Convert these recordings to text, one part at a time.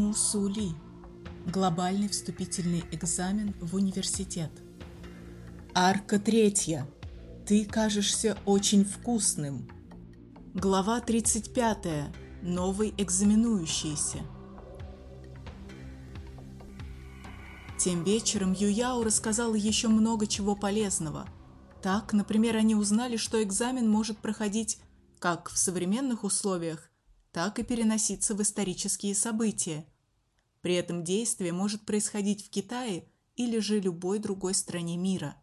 Мусули. Глобальный вступительный экзамен в университет. Арка третья. Ты кажешься очень вкусным. Глава 35. Новый экзаменующийся. Тем вечером Юяо рассказала еще много чего полезного. Так, например, они узнали, что экзамен может проходить как в современных условиях, так и переноситься в исторические события. При этом действие может происходить в Китае или же любой другой стране мира.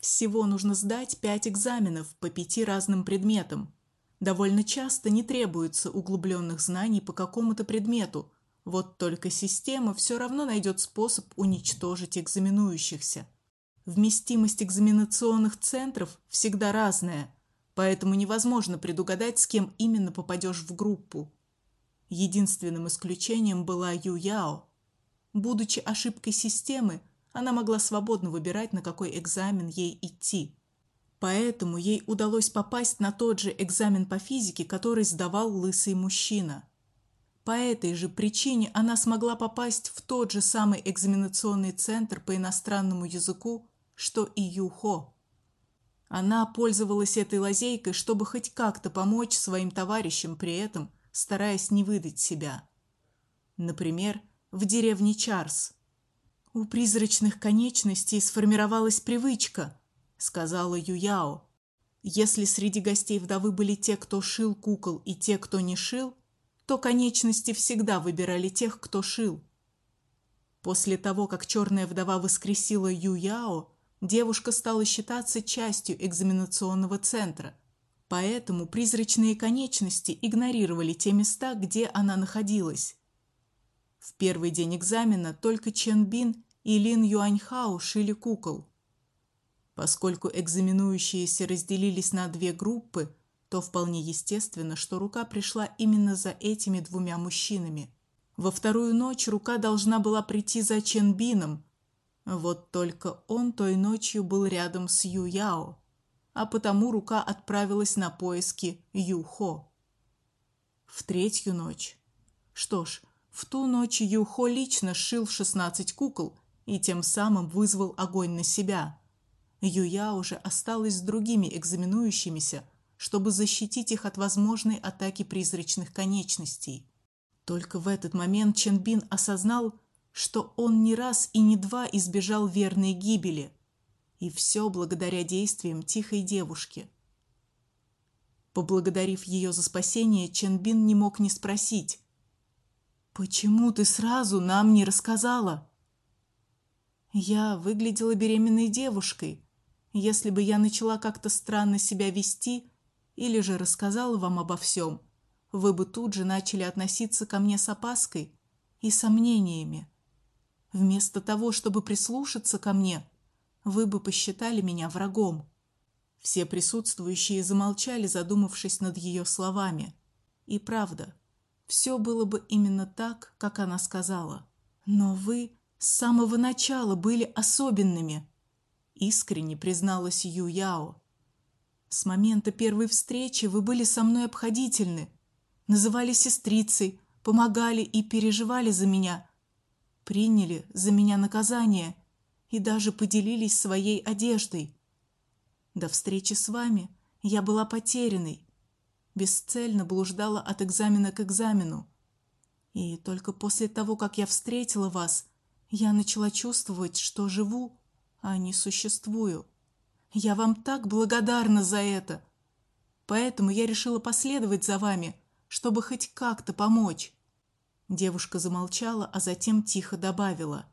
Всего нужно сдать пять экзаменов по пяти разным предметам. Довольно часто не требуется углубленных знаний по какому-то предмету. Вот только система все равно найдет способ уничтожить экзаменующихся. Вместимость экзаменационных центров всегда разная, поэтому невозможно предугадать, с кем именно попадешь в группу. Единственным исключением была Ю Яо. Будучи ошибкой системы, она могла свободно выбирать, на какой экзамен ей идти. Поэтому ей удалось попасть на тот же экзамен по физике, который сдавал лысый мужчина. По этой же причине она смогла попасть в тот же самый экзаменационный центр по иностранному языку, что и Юхо. Она пользовалась этой лазейкой, чтобы хоть как-то помочь своим товарищам при этом – стараясь не выдать себя. Например, в деревне Чарс. У призрачных конечностей сформировалась привычка, сказала Юяо. Если среди гостей вдовы были те, кто шил кукол, и те, кто не шил, то конечности всегда выбирали тех, кто шил. После того, как черная вдова воскресила Юяо, девушка стала считаться частью экзаменационного центра – Поэтому призрачные конечности игнорировали те места, где она находилась. В первый день экзамена только Чен Бин и Лин Юаньхао шили кукол. Поскольку экзаменующиеся разделились на две группы, то вполне естественно, что рука пришла именно за этими двумя мужчинами. Во вторую ночь рука должна была прийти за Чен Бином. Вот только он той ночью был рядом с Ю Яо а потому рука отправилась на поиски Юхо. В третью ночь. Что ж, в ту ночь Юхо лично сшил 16 кукол и тем самым вызвал огонь на себя. Юя уже осталась с другими экзаменующимися, чтобы защитить их от возможной атаки призрачных конечностей. Только в этот момент Ченбин осознал, что он не раз и не два избежал верной гибели – и все благодаря действиям тихой девушки. Поблагодарив ее за спасение, Ченбин не мог не спросить: "Почему ты сразу нам не рассказала?" Я выглядела беременной девушкой. Если бы я начала как-то странно себя вести или же рассказала вам обо всем, вы бы тут же начали относиться ко мне с опаской и сомнениями. Вместо того, чтобы прислушаться ко мне, вы бы посчитали меня врагом. Все присутствующие замолчали, задумавшись над ее словами. И правда, все было бы именно так, как она сказала. Но вы с самого начала были особенными, искренне призналась Ю Яо. С момента первой встречи вы были со мной обходительны, называли сестрицей, помогали и переживали за меня, приняли за меня наказание и даже поделились своей одеждой. До встречи с вами я была потерянной, бесцельно блуждала от экзамена к экзамену. И только после того, как я встретила вас, я начала чувствовать, что живу, а не существую. Я вам так благодарна за это. Поэтому я решила последовать за вами, чтобы хоть как-то помочь. Девушка замолчала, а затем тихо добавила: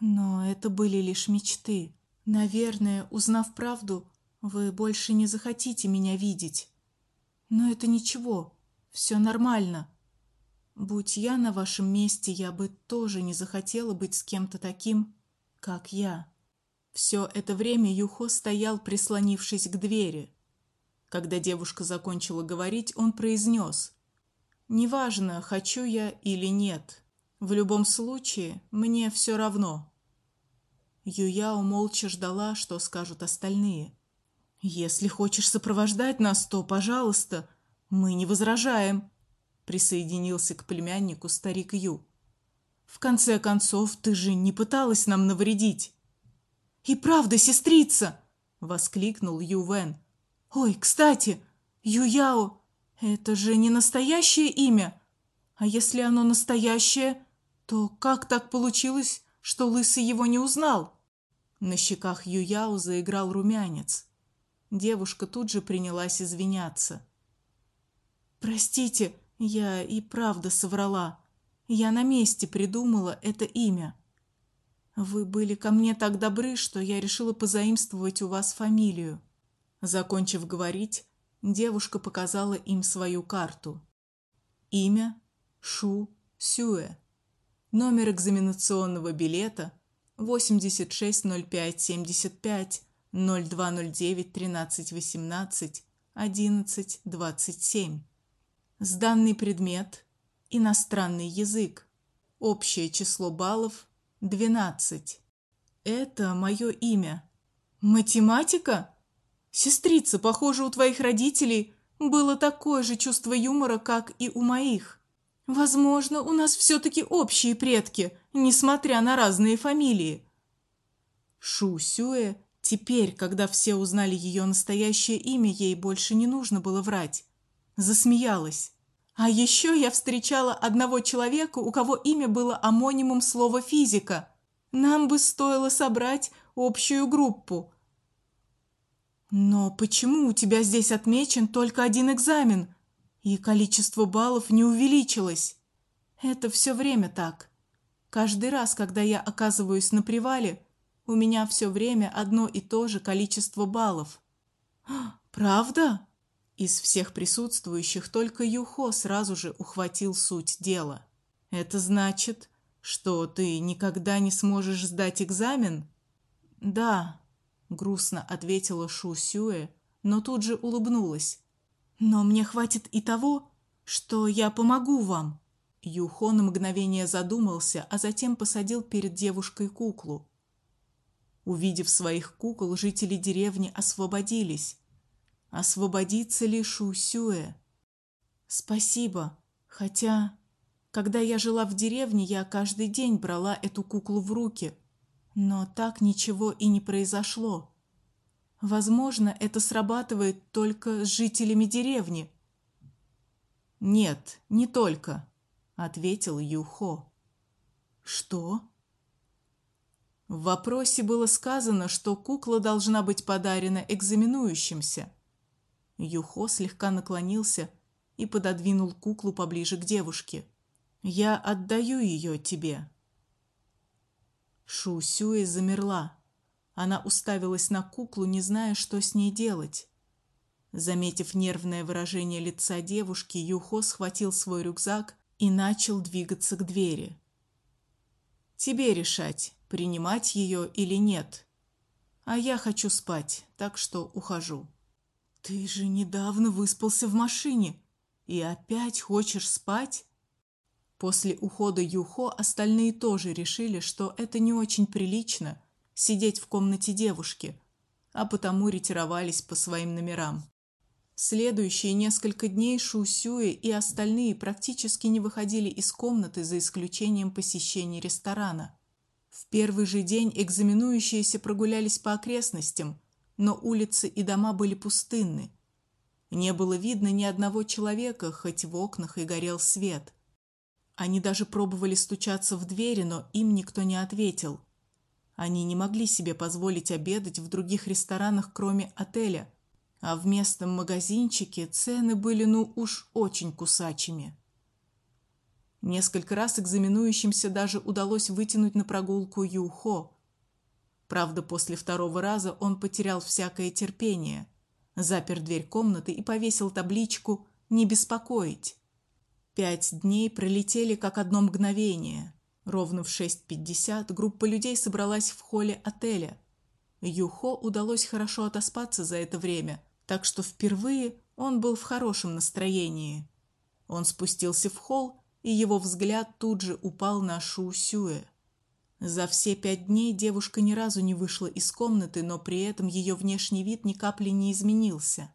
но это были лишь мечты. Наверное, узнав правду, вы больше не захотите меня видеть. Но это ничего, все нормально. Будь я на вашем месте, я бы тоже не захотела быть с кем-то таким, как я. Все это время Юхо стоял, прислонившись к двери. Когда девушка закончила говорить, он произнес: "Неважно, хочу я или нет. В любом случае, мне все равно". Юяо молча ждала, что скажут остальные. Если хочешь сопровождать нас, то, пожалуйста, мы не возражаем, присоединился к племяннику старик Ю. В конце концов, ты же не пыталась нам навредить. И правда, сестрица, воскликнул Ю Вэн. Ой, кстати, Ю Яо это же не настоящее имя. А если оно настоящее, то как так получилось, что лысый его не узнал? На щеках Ю Яо заиграл румянец. Девушка тут же принялась извиняться. Простите, я и правда соврала. Я на месте придумала это имя. Вы были ко мне так добры, что я решила позаимствовать у вас фамилию. Закончив говорить, девушка показала им свою карту. Имя Шу Сюэ. Номер экзаменационного билета 860575 0209 1318 1127. Сданный предмет Иностранный язык. Общее число баллов 12. Это мое имя. Математика? Сестрица, похоже, у твоих родителей было такое же чувство юмора, как и у моих. Возможно, у нас все таки общие предки, несмотря на разные фамилии. Шу Сюэ теперь, когда все узнали ее настоящее имя, ей больше не нужно было врать. Засмеялась. А еще я встречала одного человека, у кого имя было амонимом слова физика. Нам бы стоило собрать общую группу. Но почему у тебя здесь отмечен только один экзамен, и количество баллов не увеличилось? Это все время так. Каждый раз, когда я оказываюсь на привале, у меня все время одно и то же количество баллов. Правда? Из всех присутствующих только Юхо сразу же ухватил суть дела. Это значит, что ты никогда не сможешь сдать экзамен? Да, грустно ответила Шу Сюэ, но тут же улыбнулась. Но мне хватит и того, что я помогу вам. Юхо на мгновение задумался, а затем посадил перед девушкой куклу. Увидев своих кукол, жители деревни освободились. Освободится ли Шусюэ? Спасибо. Хотя, когда я жила в деревне, я каждый день брала эту куклу в руки, но так ничего и не произошло. Возможно, это срабатывает только с жителями деревни. Нет, не только, ответил Юхо. Что? В вопросе было сказано, что кукла должна быть подарена экзаменующимся. Юхо слегка наклонился и пододвинул куклу поближе к девушке. Я отдаю ее тебе. Шу Сюэ замерла. Она уставилась на куклу, не зная, что с ней делать. Заметив нервное выражение лица девушки, Юхо схватил свой рюкзак и начал двигаться к двери. Тебе решать, принимать ее или нет. А я хочу спать, так что ухожу. Ты же недавно выспался в машине и опять хочешь спать? После ухода Юхо остальные тоже решили, что это не очень прилично сидеть в комнате девушки, а потому ретировались по своим номерам. Следующие несколько дней Шу Сюэ и остальные практически не выходили из комнаты за исключением посещений ресторана. В первый же день экзаменующиеся прогулялись по окрестностям, но улицы и дома были пустынны. Не было видно ни одного человека, хоть в окнах и горел свет. Они даже пробовали стучаться в двери, но им никто не ответил. Они не могли себе позволить обедать в других ресторанах, кроме отеля, а в местном магазинчике цены были ну уж очень кусачими. Несколько раз экзаменующимся даже удалось вытянуть на прогулку Юхо, Правда, после второго раза он потерял всякое терпение, запер дверь комнаты и повесил табличку «Не беспокоить». Пять дней пролетели как одно мгновение. Ровно в 6.50 группа людей собралась в холле отеля. Юхо удалось хорошо отоспаться за это время, так что впервые он был в хорошем настроении. Он спустился в холл, и его взгляд тут же упал на Шу Сюэ. За все пять дней девушка ни разу не вышла из комнаты, но при этом ее внешний вид ни капли не изменился.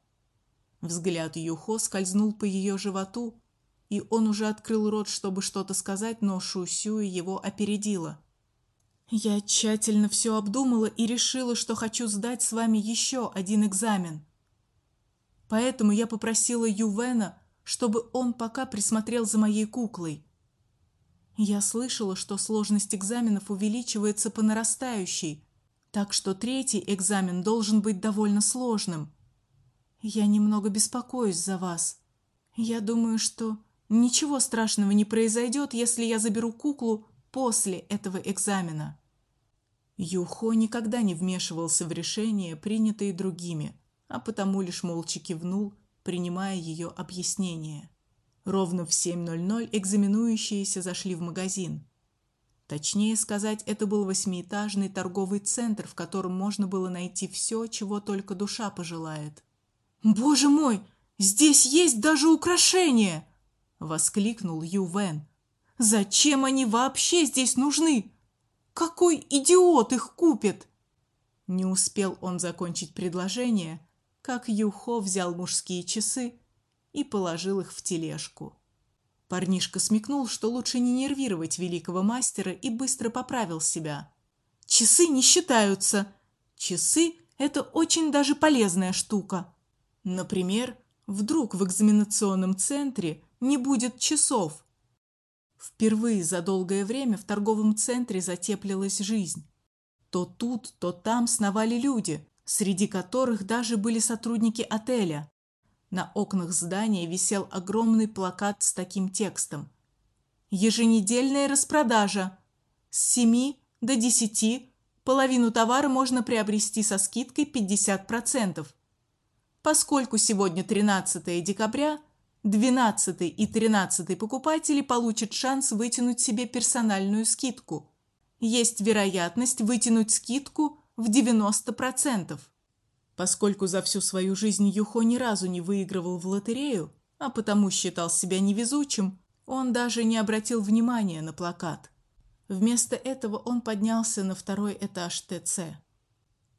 Взгляд Юхо скользнул по ее животу, и он уже открыл рот, чтобы что-то сказать, но Шусю его опередила. Я тщательно все обдумала и решила, что хочу сдать с вами еще один экзамен. Поэтому я попросила Ювена, чтобы он пока присмотрел за моей куклой. Я слышала, что сложность экзаменов увеличивается по нарастающей, так что третий экзамен должен быть довольно сложным. Я немного беспокоюсь за вас. Я думаю, что ничего страшного не произойдет, если я заберу куклу после этого экзамена. Юхо никогда не вмешивался в решения, принятые другими, а потому лишь молча кивнул, принимая ее объяснение. Ровно в 7:00 экзаменующиеся зашли в магазин. Точнее сказать, это был восьмиэтажный торговый центр, в котором можно было найти все, чего только душа пожелает. Боже мой, здесь есть даже украшения, воскликнул Ювен. Зачем они вообще здесь нужны? Какой идиот их купит? Не успел он закончить предложение, как Юхо взял мужские часы и положил их в тележку. Парнишка смекнул, что лучше не нервировать великого мастера и быстро поправил себя. Часы не считаются. Часы это очень даже полезная штука. Например, вдруг в экзаменационном центре не будет часов. Впервые за долгое время в торговом центре затеплилась жизнь. То тут, то там сновали люди, среди которых даже были сотрудники отеля. На окнах здания висел огромный плакат с таким текстом: Еженедельная распродажа с 7 до 10 половину товара можно приобрести со скидкой 50%. Поскольку сегодня 13 декабря, 12 и 13 покупатели получат шанс вытянуть себе персональную скидку. Есть вероятность вытянуть скидку в 90%. Поскольку за всю свою жизнь Юхо ни разу не выигрывал в лотерею, а потому считал себя невезучим, он даже не обратил внимания на плакат. Вместо этого он поднялся на второй этаж ТЦ.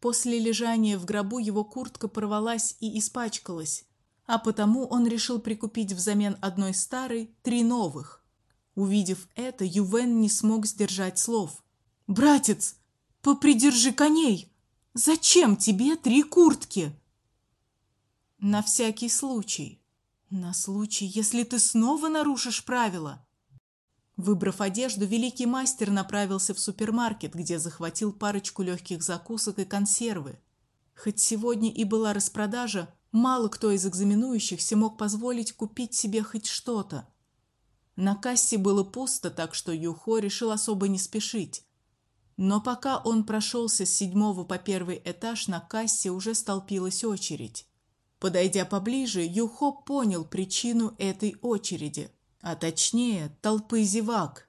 После лежания в гробу его куртка порвалась и испачкалась, а потому он решил прикупить взамен одной старой три новых. Увидев это, Ювен не смог сдержать слов. Братец, попридержи коней. Зачем тебе три куртки? На всякий случай. На случай, если ты снова нарушишь правила. Выбрав одежду, великий мастер направился в супермаркет, где захватил парочку легких закусок и консервы. Хоть сегодня и была распродажа, мало кто из экзаменующихся мог позволить купить себе хоть что-то. На кассе было пусто, так что Юхо решил особо не спешить. Но пока он прошелся с седьмого по первый этаж, на кассе уже столпилась очередь. Подойдя поближе, Юхо понял причину этой очереди, а точнее, толпы зевак.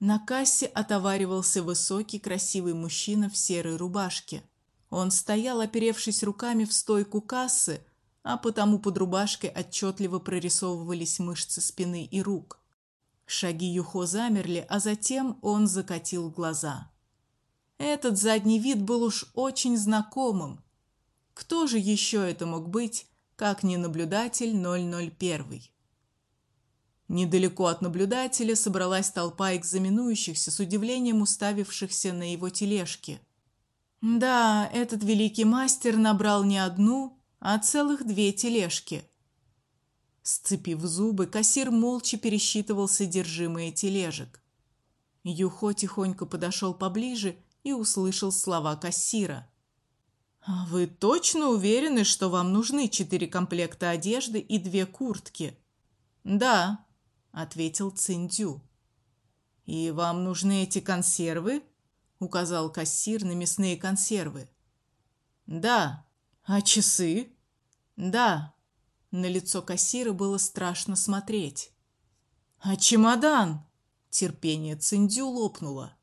На кассе отоваривался высокий, красивый мужчина в серой рубашке. Он стоял, оперевшись руками в стойку кассы, а потому под рубашкой отчетливо прорисовывались мышцы спины и рук. Шаги Юхо замерли, а затем он закатил глаза. Этот задний вид был уж очень знакомым. Кто же еще это мог быть, как не наблюдатель 001? Недалеко от наблюдателя собралась толпа экзаменующихся с удивлением уставившихся на его тележки. Да, этот великий мастер набрал не одну, а целых две тележки. Сцепив зубы, кассир молча пересчитывал содержимое тележек. Юхо тихонько подошел поближе и услышал слова кассира. А вы точно уверены, что вам нужны четыре комплекта одежды и две куртки? Да, ответил Циндю. И вам нужны эти консервы? указал кассир на мясные консервы. Да. А часы? Да. На лицо кассира было страшно смотреть. А чемодан? Терпение Циндю лопнуло.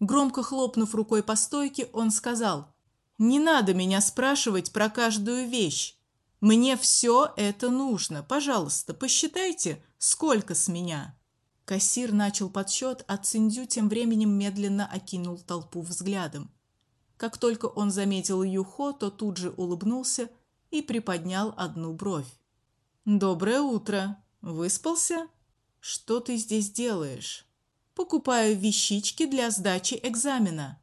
Громко хлопнув рукой по стойке, он сказал: "Не надо меня спрашивать про каждую вещь. Мне все это нужно. Пожалуйста, посчитайте, сколько с меня". Кассир начал подсчет, а Циндю тем временем медленно окинул толпу взглядом. Как только он заметил Юхо, то тут же улыбнулся и приподнял одну бровь. Доброе утро. Выспался? Что ты здесь делаешь? Покупаю вещички для сдачи экзамена.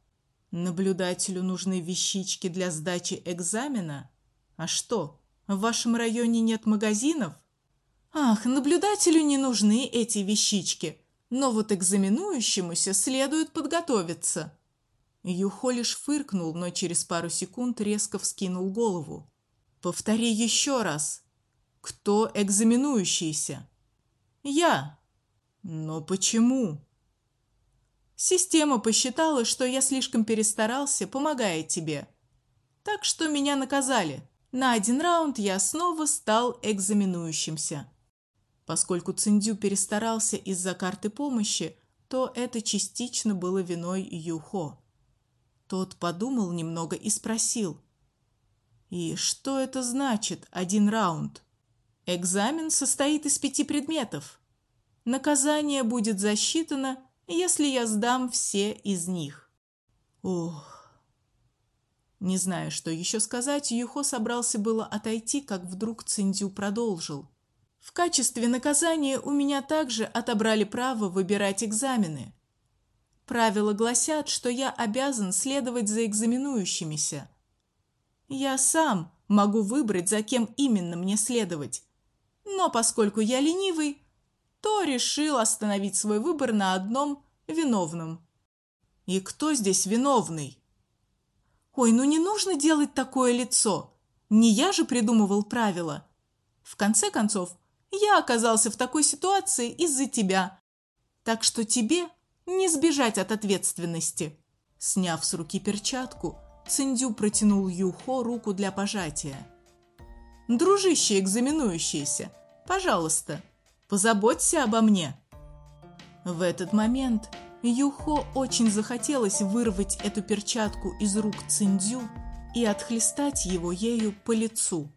Наблюдателю нужны вещички для сдачи экзамена? А что, в вашем районе нет магазинов? Ах, наблюдателю не нужны эти вещички, но вот экзаменующемуся следует подготовиться. Юхо лишь фыркнул, но через пару секунд резко вскинул голову. Повтори еще раз. Кто экзаменующийся? Я. Но почему? Система посчитала, что я слишком перестарался, помогая тебе. Так что меня наказали. На один раунд я снова стал экзаменующимся. Поскольку Циндю перестарался из-за карты помощи, то это частично было виной Юхо. Тот подумал немного и спросил: "И что это значит один раунд?" Экзамен состоит из пяти предметов. Наказание будет засчитано, если я сдам все из них. Ох. Не знаю, что еще сказать, Юхо собрался было отойти, как вдруг Циндю продолжил: в качестве наказания у меня также отобрали право выбирать экзамены. Правила гласят, что я обязан следовать за экзаменующимися. Я сам могу выбрать, за кем именно мне следовать. Но поскольку я ленивый, то решил остановить свой выбор на одном виновном. И кто здесь виновный? Ой, ну не нужно делать такое лицо. Не я же придумывал правила. В конце концов, я оказался в такой ситуации из-за тебя. Так что тебе не сбежать от ответственности. Сняв с руки перчатку, Циндю протянул Юхо руку для пожатия. Дружище экзаменующийся, пожалуйста, позаботься обо мне. В этот момент Юхо очень захотелось вырвать эту перчатку из рук Циндю и отхлестать его ею по лицу.